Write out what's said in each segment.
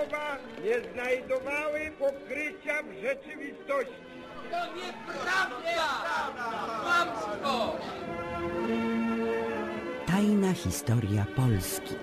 słowa nie znajdowały pokrycia w rzeczywistości. To nieprawda! Kłamstwo! Tajna historia Polski.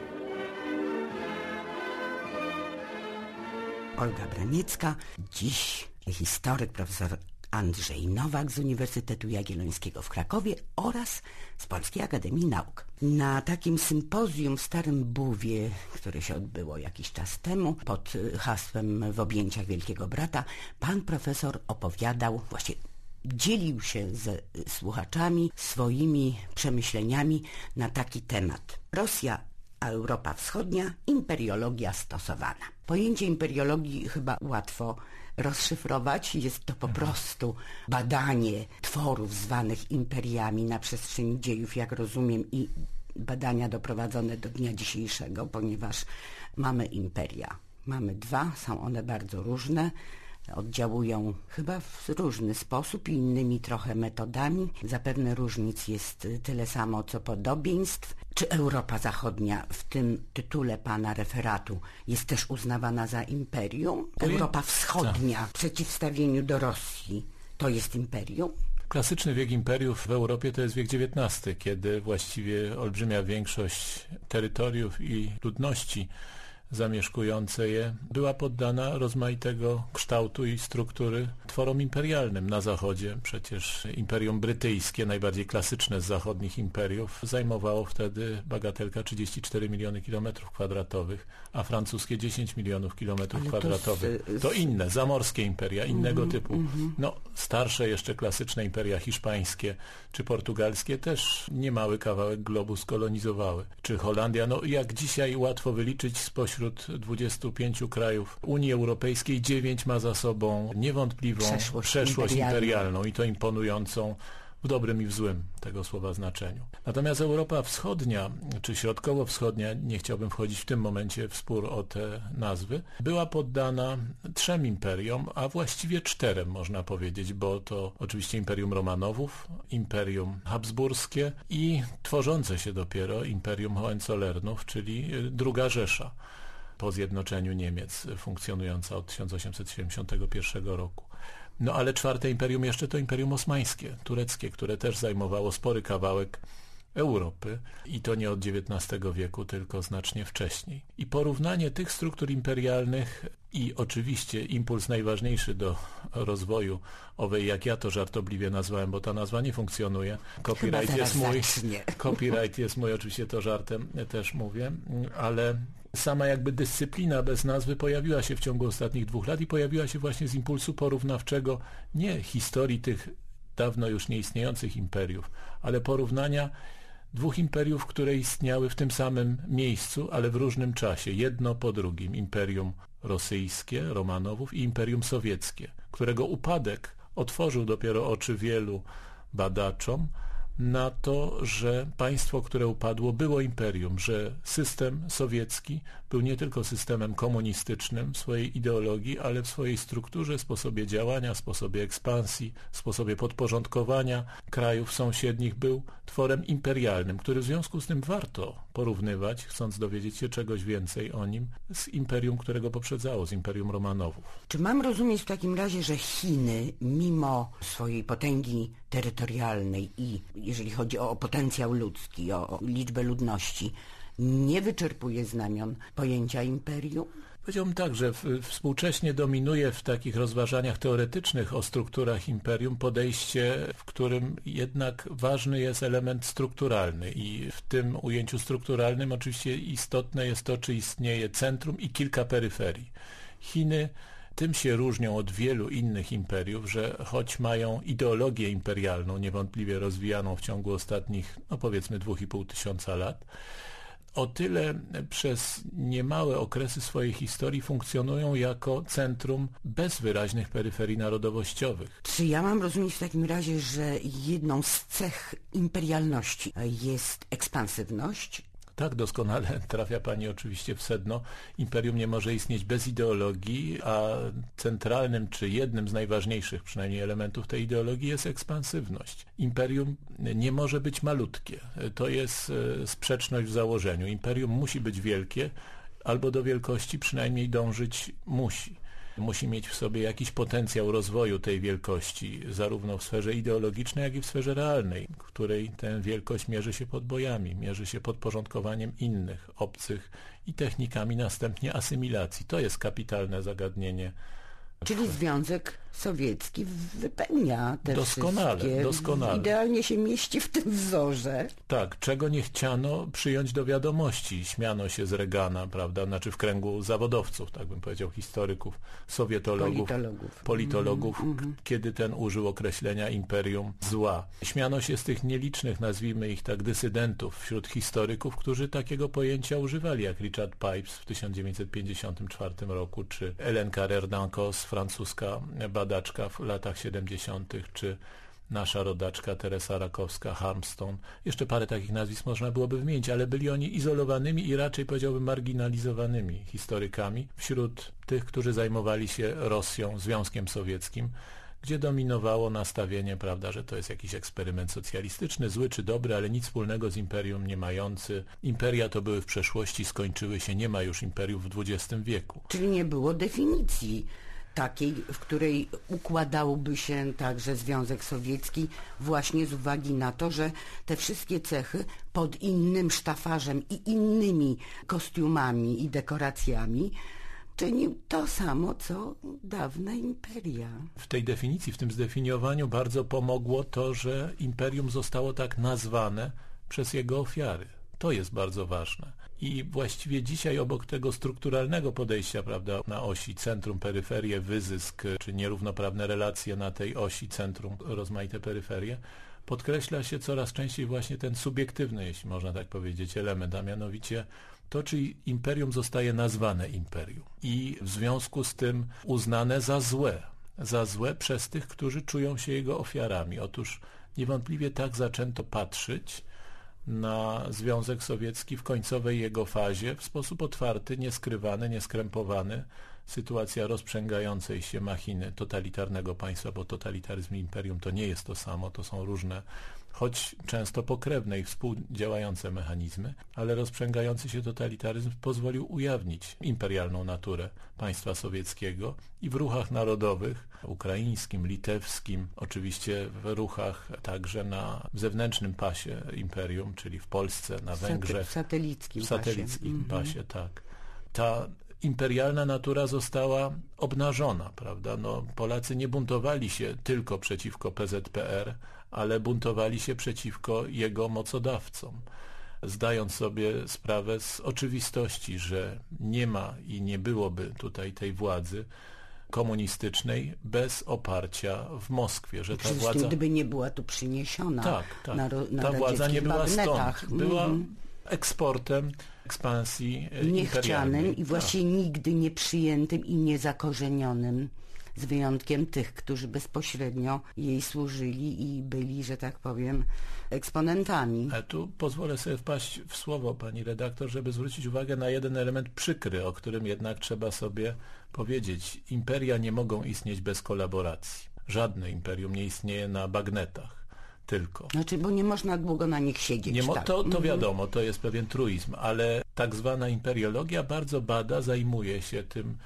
Olga Braniecka, dziś historyk, profesor Andrzej Nowak z Uniwersytetu Jagiellońskiego w Krakowie oraz z Polskiej Akademii Nauk. Na takim sympozjum w Starym Buwie, które się odbyło jakiś czas temu pod hasłem W objęciach Wielkiego Brata, pan profesor opowiadał, właściwie dzielił się ze słuchaczami swoimi przemyśleniami na taki temat. Rosja a Europa Wschodnia imperiologia stosowana. Pojęcie imperiologii chyba łatwo rozszyfrować. Jest to po prostu badanie tworów zwanych imperiami na przestrzeni dziejów, jak rozumiem, i badania doprowadzone do dnia dzisiejszego, ponieważ mamy imperia. Mamy dwa, są one bardzo różne oddziałują chyba w różny sposób i innymi trochę metodami. Zapewne różnic jest tyle samo co podobieństw. Czy Europa Zachodnia w tym tytule pana referatu jest też uznawana za imperium? Europa Wschodnia w przeciwstawieniu do Rosji to jest imperium? Klasyczny wiek imperiów w Europie to jest wiek XIX, kiedy właściwie olbrzymia większość terytoriów i ludności zamieszkujące je, była poddana rozmaitego kształtu i struktury tworom imperialnym na zachodzie. Przecież Imperium Brytyjskie, najbardziej klasyczne z zachodnich imperiów, zajmowało wtedy bagatelka 34 miliony kilometrów kwadratowych, a francuskie 10 milionów kilometrów kwadratowych. To, z... to, inne, zamorskie imperia, innego mm -hmm, typu. Mm -hmm. No, starsze jeszcze klasyczne imperia hiszpańskie czy portugalskie też niemały kawałek globu skolonizowały. Czy Holandia, no jak dzisiaj łatwo wyliczyć spośród Wśród 25 krajów Unii Europejskiej 9 ma za sobą niewątpliwą przeszłość, przeszłość imperialną. imperialną i to imponującą w dobrym i w złym tego słowa znaczeniu. Natomiast Europa Wschodnia, czy Środkowo-Wschodnia, nie chciałbym wchodzić w tym momencie w spór o te nazwy, była poddana trzem imperiom, a właściwie czterem można powiedzieć, bo to oczywiście Imperium Romanowów, Imperium Habsburskie i tworzące się dopiero Imperium Hohenzollernów, czyli druga Rzesza po zjednoczeniu Niemiec funkcjonująca od 1871 roku. No ale czwarte imperium jeszcze to imperium osmańskie, tureckie, które też zajmowało spory kawałek Europy i to nie od XIX wieku, tylko znacznie wcześniej. I porównanie tych struktur imperialnych i oczywiście impuls najważniejszy do rozwoju owej, jak ja to żartobliwie nazwałem, bo ta nazwa nie funkcjonuje. Copyright jest mój. Zacznie. Copyright jest mój, oczywiście to żartem też mówię, ale sama jakby dyscyplina bez nazwy pojawiła się w ciągu ostatnich dwóch lat i pojawiła się właśnie z impulsu porównawczego nie historii tych dawno już nieistniejących imperiów, ale porównania dwóch imperiów, które istniały w tym samym miejscu, ale w różnym czasie, jedno po drugim. Imperium rosyjskie, Romanowów i Imperium sowieckie, którego upadek otworzył dopiero oczy wielu badaczom, na to, że państwo, które upadło, było imperium, że system sowiecki był nie tylko systemem komunistycznym w swojej ideologii, ale w swojej strukturze, sposobie działania, sposobie ekspansji, sposobie podporządkowania krajów sąsiednich był tworem imperialnym, który w związku z tym warto porównywać, chcąc dowiedzieć się czegoś więcej o nim, z imperium, którego poprzedzało, z imperium Romanowów. Czy mam rozumieć w takim razie, że Chiny, mimo swojej potęgi terytorialnej i jeżeli chodzi o potencjał ludzki, o liczbę ludności, nie wyczerpuje znamion pojęcia imperium? Powiedziałbym tak, że współcześnie dominuje w takich rozważaniach teoretycznych o strukturach imperium podejście, w którym jednak ważny jest element strukturalny i w tym ujęciu strukturalnym oczywiście istotne jest to, czy istnieje centrum i kilka peryferii. Chiny tym się różnią od wielu innych imperiów, że choć mają ideologię imperialną niewątpliwie rozwijaną w ciągu ostatnich, no powiedzmy, dwóch i pół tysiąca lat, o tyle przez niemałe okresy swojej historii funkcjonują jako centrum bez wyraźnych peryferii narodowościowych. Czy ja mam rozumieć w takim razie, że jedną z cech imperialności jest ekspansywność, tak, doskonale trafia Pani oczywiście w sedno. Imperium nie może istnieć bez ideologii, a centralnym czy jednym z najważniejszych przynajmniej elementów tej ideologii jest ekspansywność. Imperium nie może być malutkie. To jest e, sprzeczność w założeniu. Imperium musi być wielkie, albo do wielkości przynajmniej dążyć musi. Musi mieć w sobie jakiś potencjał rozwoju tej wielkości, zarówno w sferze ideologicznej, jak i w sferze realnej, której tę wielkość mierzy się podbojami, mierzy się podporządkowaniem innych, obcych i technikami następnie asymilacji. To jest kapitalne zagadnienie Czyli Związek Sowiecki wypełnia te Doskonale, wszystkie, doskonale. idealnie się mieści w tym wzorze. Tak, czego nie chciano przyjąć do wiadomości. Śmiano się z Reagana, prawda, znaczy w kręgu zawodowców, tak bym powiedział, historyków, sowietologów, Politologów. politologów, k- kiedy ten użył określenia imperium zła. Śmiano się z tych nielicznych, nazwijmy ich tak, dysydentów wśród historyków, którzy takiego pojęcia używali, jak Richard Pipes w 1954 roku, czy Hélène Carrère-Dancos, francuska badaczka w latach 70., czy nasza rodaczka Teresa Rakowska, Harmstone. Jeszcze parę takich nazwisk można byłoby wymienić, ale byli oni izolowanymi i raczej powiedziałbym marginalizowanymi historykami wśród tych, którzy zajmowali się Rosją, Związkiem Sowieckim, gdzie dominowało nastawienie, prawda, że to jest jakiś eksperyment socjalistyczny, zły czy dobry, ale nic wspólnego z imperium nie mający. Imperia to były w przeszłości, skończyły się, nie ma już imperiów w XX wieku. Czyli nie było definicji takiej, w której układałby się także Związek Sowiecki właśnie z uwagi na to, że te wszystkie cechy pod innym sztafarzem i innymi kostiumami i dekoracjami czynił to samo, co dawne imperia. W tej definicji, w tym zdefiniowaniu bardzo pomogło to, że imperium zostało tak nazwane przez jego ofiary. To jest bardzo ważne. I właściwie dzisiaj obok tego strukturalnego podejścia, prawda, na osi centrum, peryferię, wyzysk, czy nierównoprawne relacje na tej osi centrum, rozmaite peryferie, podkreśla się coraz częściej właśnie ten subiektywny, jeśli można tak powiedzieć, element, a mianowicie to, czy imperium zostaje nazwane imperium i w związku z tym uznane za złe, za złe przez tych, którzy czują się jego ofiarami. Otóż niewątpliwie tak zaczęto patrzeć na Związek Sowiecki w końcowej jego fazie w sposób otwarty, nieskrywany, nieskrępowany. Sytuacja rozprzęgającej się machiny totalitarnego państwa, bo totalitaryzm i imperium to nie jest to samo, to są różne, choć często pokrewne i współdziałające mechanizmy, ale rozprzęgający się totalitaryzm pozwolił ujawnić imperialną naturę państwa sowieckiego i w ruchach narodowych, ukraińskim, litewskim, oczywiście w ruchach także na zewnętrznym pasie imperium, czyli w Polsce, na Węgrzech, W satelickim w satelickim pasie. pasie, tak. Ta imperialna natura została obnażona, prawda? No, Polacy nie buntowali się tylko przeciwko PZPR, ale buntowali się przeciwko jego mocodawcom, zdając sobie sprawę z oczywistości, że nie ma i nie byłoby tutaj tej władzy komunistycznej bez oparcia w Moskwie, że ta władza... gdyby nie była tu przyniesiona Tak, tak. na, na Ta władza nie była bagnetach. stąd. Była Mhm. eksportem ekspansji e, imperialnej. niechcianym i Tak. właściwie nigdy nieprzyjętym i niezakorzenionym, z wyjątkiem tych, którzy bezpośrednio jej służyli i byli, że tak powiem, eksponentami. Ale tu pozwolę sobie wpaść w słowo, pani redaktor, żeby zwrócić uwagę na jeden element przykry, o którym jednak trzeba sobie powiedzieć. Imperia nie mogą istnieć bez kolaboracji. Żadne imperium nie istnieje na bagnetach tylko. Znaczy, bo nie można długo na nich siedzieć. Nie mo- tak. to, to wiadomo, to jest pewien truizm, ale tak zwana imperiologia bardzo bada, zajmuje się tym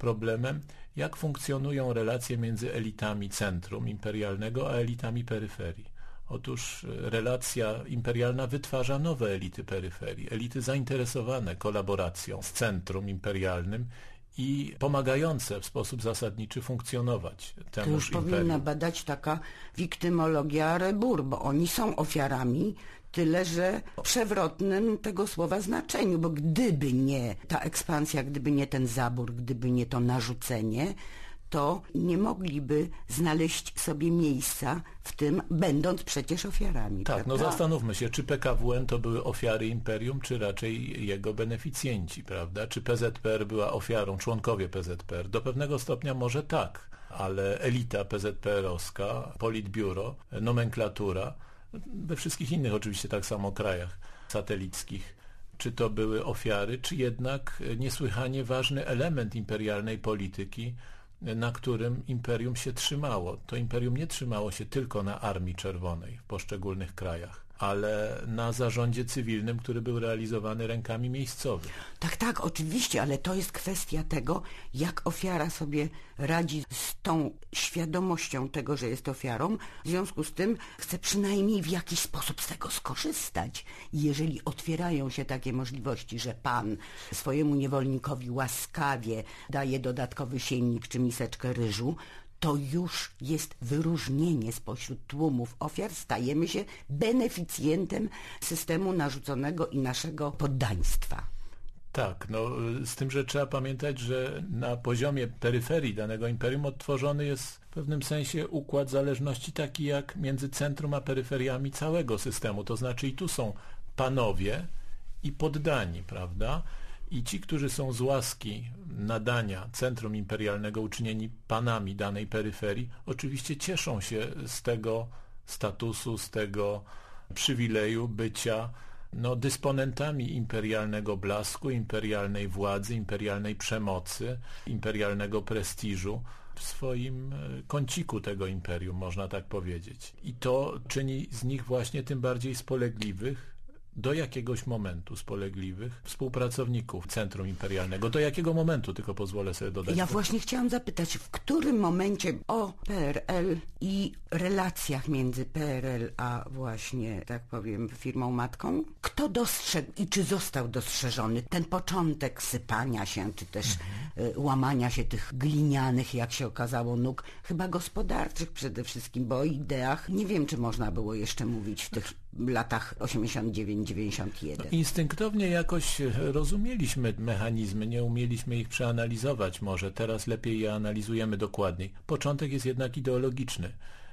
problemem, jak funkcjonują relacje między elitami centrum imperialnego a elitami peryferii. Otóż e, relacja imperialna wytwarza nowe elity peryferii, elity zainteresowane kolaboracją z centrum imperialnym i pomagające w sposób zasadniczy funkcjonować To temuż już powinna imperium. badać taka wiktymologia rebur, bo oni są ofiarami, tyle że przewrotnym tego słowa znaczeniu, bo gdyby nie ta ekspansja, gdyby nie ten zabór, gdyby nie to narzucenie, to nie mogliby znaleźć sobie miejsca w tym, będąc przecież ofiarami. Tak, no prawda? zastanówmy się, czy PKWN to były ofiary imperium, czy raczej jego beneficjenci, prawda? Czy PZPR była ofiarą, członkowie PZPR? Do pewnego stopnia może tak, ale elita PZPR-owska, politbiuro, nomenklatura, we wszystkich innych oczywiście tak samo krajach satelickich, czy to były ofiary, czy jednak niesłychanie ważny element imperialnej polityki, na którym imperium się trzymało. To imperium nie trzymało się tylko na Armii Czerwonej w poszczególnych krajach, ale na zarządzie cywilnym, który był realizowany rękami miejscowych. Tak, tak, oczywiście, ale to jest kwestia tego, jak ofiara sobie radzi z tą świadomością tego, że jest ofiarą. W związku z tym chce przynajmniej w jakiś sposób z tego skorzystać. I jeżeli otwierają się takie możliwości, że pan swojemu niewolnikowi łaskawie daje dodatkowy siennik czy miseczkę ryżu, to już jest wyróżnienie spośród tłumów ofiar. Stajemy się beneficjentem systemu narzuconego i naszego poddaństwa. Tak, no z tym, że trzeba pamiętać, że na poziomie peryferii danego imperium odtworzony jest w pewnym sensie układ zależności taki jak między centrum a peryferiami całego systemu. To znaczy i tu są panowie i poddani, prawda? I ci, którzy są z łaski nadania centrum imperialnego uczynieni panami danej peryferii, oczywiście cieszą się z tego statusu, z tego przywileju bycia no, dysponentami imperialnego blasku, imperialnej władzy, imperialnej przemocy, imperialnego prestiżu w swoim e, kąciku tego imperium, można tak powiedzieć. I to czyni z nich właśnie tym bardziej spolegliwych do jakiegoś momentu spolegliwych współpracowników Centrum Imperialnego. Do jakiego momentu, tylko pozwolę sobie dodać. Ja właśnie chciałam zapytać, w którym momencie o PRL i relacjach między PRL a właśnie, tak powiem, firmą matką, kto dostrzegł i czy został dostrzeżony ten początek sypania się, czy też mhm. łamania się tych glinianych, jak się okazało, nóg, chyba gospodarczych przede wszystkim, bo o ideach nie wiem, czy można było jeszcze mówić w tych latach 89-91. No, instynktownie jakoś rozumieliśmy mechanizmy, nie umieliśmy ich przeanalizować może, teraz lepiej je analizujemy dokładniej. Początek jest jednak ideologiczny.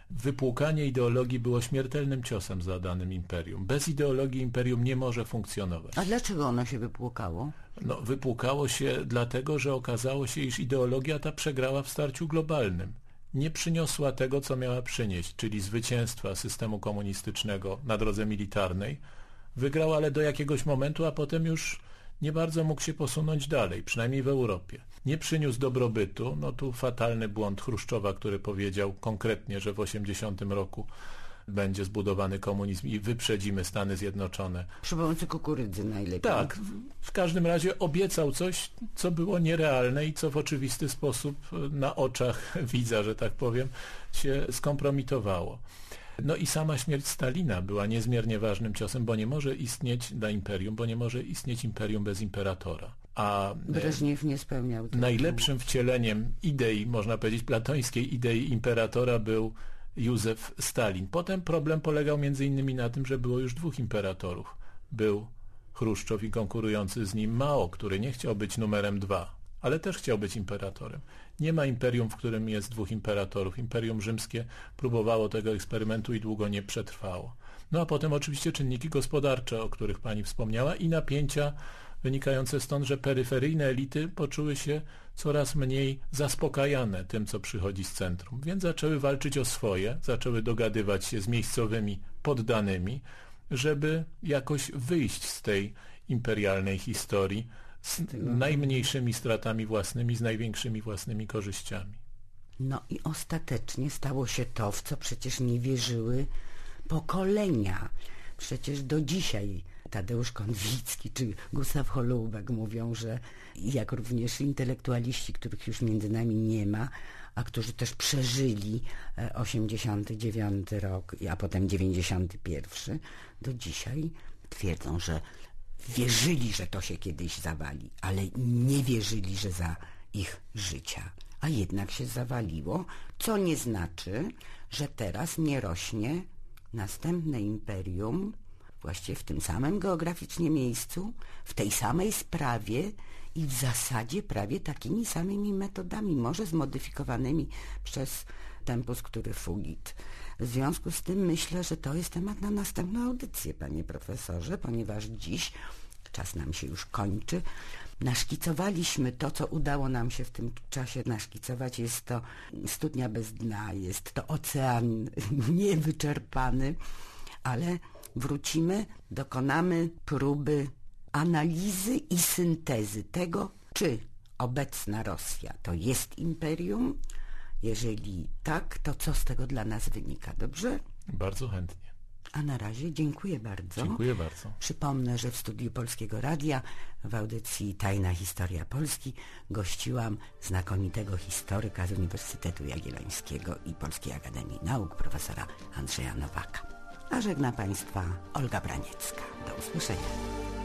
Wypłukanie ideologii było śmiertelnym ciosem za danym imperium. Bez ideologii imperium nie może funkcjonować. A dlaczego ono się wypłukało? No, wypłukało się dlatego, że okazało się, iż ideologia ta przegrała w starciu globalnym nie przyniosła tego, co miała przynieść, czyli zwycięstwa systemu komunistycznego na drodze militarnej. Wygrał ale do jakiegoś momentu, a potem już nie bardzo mógł się posunąć dalej, przynajmniej w Europie. Nie przyniósł dobrobytu, no tu fatalny błąd Chruszczowa, który powiedział konkretnie, że w 80 roku będzie zbudowany komunizm i wyprzedzimy Stany Zjednoczone. Przy pomocy kukurydzy najlepiej. Tak, w każdym razie obiecał coś, co było nierealne i co w oczywisty sposób na oczach widza, że tak powiem, się skompromitowało. No i sama śmierć Stalina była niezmiernie ważnym ciosem, bo nie może istnieć dla imperium, bo nie może istnieć imperium bez imperatora. A Breżniew nie spełniał tego. Najlepszym wcieleniem idei, można powiedzieć, platońskiej idei imperatora był Józef Stalin. Potem problem polegał między innymi na tym, że było już dwóch imperatorów. Był Chruszczow i konkurujący z nim Mao, który nie chciał być numerem dwa, ale też chciał być imperatorem. Nie ma imperium, w którym jest dwóch imperatorów. Imperium rzymskie próbowało tego eksperymentu i długo nie przetrwało. No a potem oczywiście czynniki gospodarcze, o których pani wspomniała i napięcia wynikające stąd, że peryferyjne elity poczuły się coraz mniej zaspokajane tym, co przychodzi z centrum, więc zaczęły walczyć o swoje, zaczęły dogadywać się z miejscowymi poddanymi, żeby jakoś wyjść z tej imperialnej historii z najmniejszymi stratami własnymi, z największymi własnymi korzyściami. No i ostatecznie stało się to, w co przecież nie wierzyły pokolenia. Przecież do dzisiaj Tadeusz Konwicki czy Gustaw Holubek mówią, że jak również intelektualiści, których już między nami nie ma, a którzy też przeżyli 89 e, rok, a potem 91, do dzisiaj twierdzą, że wierzyli, że to się kiedyś zawali, ale nie wierzyli, że za ich życia. A jednak się zawaliło, co nie znaczy, że teraz nie rośnie następne imperium, właściwie w tym samym geograficznie miejscu, w tej samej sprawie i w zasadzie prawie takimi samymi metodami, może zmodyfikowanymi przez tempus, który fugit. W związku z tym myślę, że to jest temat na następną audycję, panie profesorze, ponieważ dziś czas nam się już kończy. Naszkicowaliśmy to, co udało nam się w tym czasie naszkicować. Jest to studnia bez dna, jest to ocean niewyczerpany, ale wrócimy, dokonamy próby analizy i syntezy tego, czy obecna Rosja to jest imperium. Jeżeli tak, to co z tego dla nas wynika, dobrze? Bardzo chętnie. A na razie dziękuję bardzo. Dziękuję bardzo. Przypomnę, że w studiu Polskiego Radia w audycji Tajna Historia Polski gościłam znakomitego historyka z Uniwersytetu Jagiellońskiego i Polskiej Akademii Nauk, profesora Andrzeja Nowaka. A żegna Państwa Olga Braniecka. Do usłyszenia.